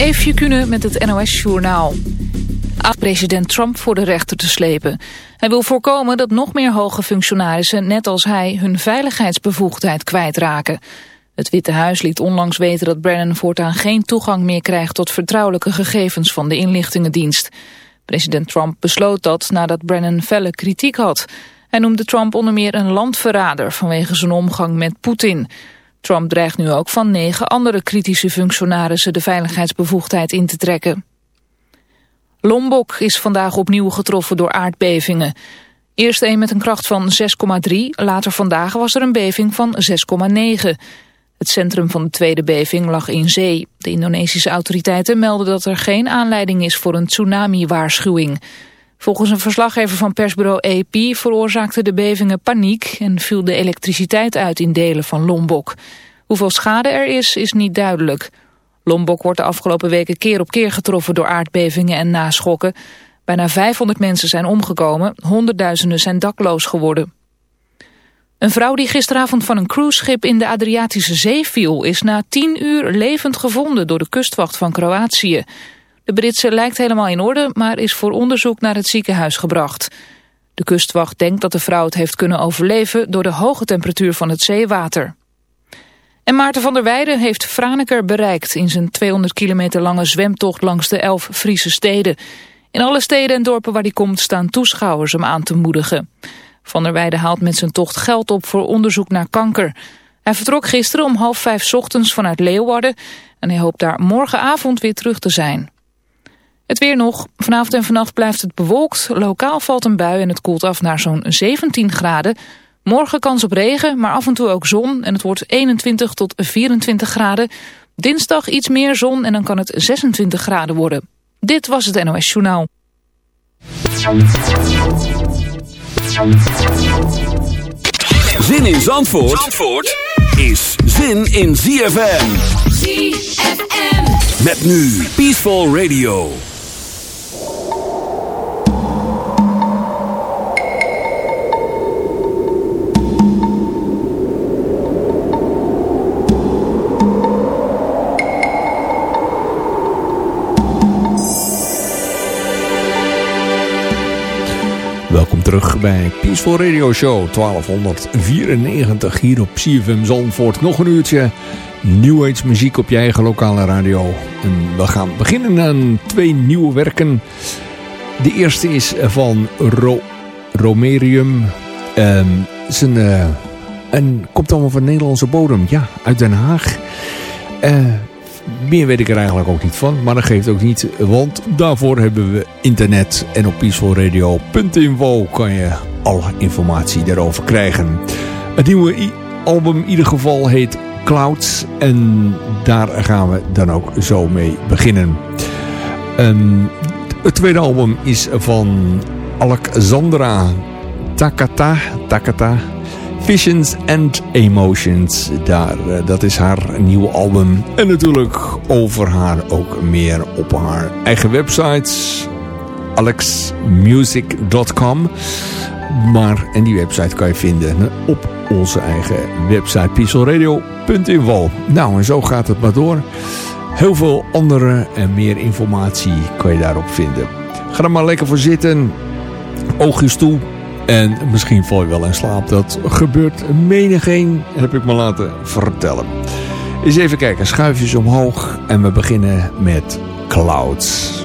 Eefje Kunnen met het NOS-journaal. President Trump voor de rechter te slepen. Hij wil voorkomen dat nog meer hoge functionarissen, net als hij, hun veiligheidsbevoegdheid kwijtraken. Het Witte Huis liet onlangs weten dat Brennan voortaan geen toegang meer krijgt tot vertrouwelijke gegevens van de inlichtingendienst. President Trump besloot dat nadat Brennan felle kritiek had. Hij noemde Trump onder meer een landverrader vanwege zijn omgang met Poetin. Trump dreigt nu ook van negen andere kritische functionarissen de veiligheidsbevoegdheid in te trekken. Lombok is vandaag opnieuw getroffen door aardbevingen. Eerst een met een kracht van 6,3, later vandaag was er een beving van 6,9. Het centrum van de tweede beving lag in zee. De Indonesische autoriteiten melden dat er geen aanleiding is voor een tsunami-waarschuwing. Volgens een verslaggever van persbureau AP veroorzaakten de bevingen paniek en viel de elektriciteit uit in delen van Lombok. Hoeveel schade er is, is niet duidelijk. Lombok wordt de afgelopen weken keer op keer getroffen door aardbevingen en naschokken. Bijna 500 mensen zijn omgekomen, honderdduizenden zijn dakloos geworden. Een vrouw die gisteravond van een cruiseschip in de Adriatische Zee viel... is na tien uur levend gevonden door de kustwacht van Kroatië. De Britse lijkt helemaal in orde, maar is voor onderzoek naar het ziekenhuis gebracht. De kustwacht denkt dat de vrouw het heeft kunnen overleven... door de hoge temperatuur van het zeewater. En Maarten van der Weijden heeft Franeker bereikt... in zijn 200 kilometer lange zwemtocht langs de elf Friese steden. In alle steden en dorpen waar hij komt staan toeschouwers hem aan te moedigen. Van der Weijden haalt met zijn tocht geld op voor onderzoek naar kanker. Hij vertrok gisteren om half vijf ochtends vanuit Leeuwarden... en hij hoopt daar morgenavond weer terug te zijn. Het weer nog. Vanavond en vannacht blijft het bewolkt. Lokaal valt een bui en het koelt af naar zo'n 17 graden. Morgen kans op regen, maar af en toe ook zon. En het wordt 21 tot 24 graden. Dinsdag iets meer zon en dan kan het 26 graden worden. Dit was het NOS Journaal. Zin in Zandvoort, Zandvoort is zin in ZFM. ZFM. Met nu Peaceful Radio. Terug bij Peaceful Radio Show 1294 hier op CFM Zandvoort. Nog een uurtje New Age muziek op je eigen lokale radio. En we gaan beginnen aan twee nieuwe werken. De eerste is van Ro Romerium. Um, zijn, uh, en komt allemaal van Nederlandse bodem. Ja, uit Den Haag. Uh, meer weet ik er eigenlijk ook niet van. Maar dat geeft ook niet. Want daarvoor hebben we internet. En op peacefulradio.info kan je alle informatie daarover krijgen. Het nieuwe album in ieder geval heet Clouds. En daar gaan we dan ook zo mee beginnen. Um, het tweede album is van Alexandra Takata. Takata. Visions and Emotions. Daar, uh, dat is haar nieuwe album. En natuurlijk over haar ook meer op haar eigen website. alexmusic.com Maar, en die website kan je vinden op onze eigen website pieselradio.info. Nou, en zo gaat het maar door. Heel veel andere en meer informatie kan je daarop vinden. Ga er maar lekker voor zitten. Oogjes toe. En misschien val je wel in slaap. Dat gebeurt menigeen, heb ik me laten vertellen. Eens even kijken, schuifjes omhoog. En we beginnen met Clouds.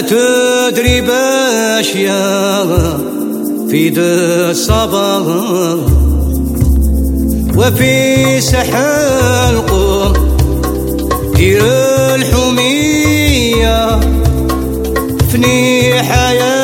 تدري باش يا في ذا الصباح. وفي سحر القوم دير الحمية فني حياتك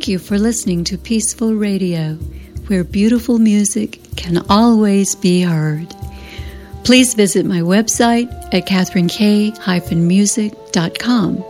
Thank you for listening to Peaceful Radio, where beautiful music can always be heard. Please visit my website at catherinekay-music.com.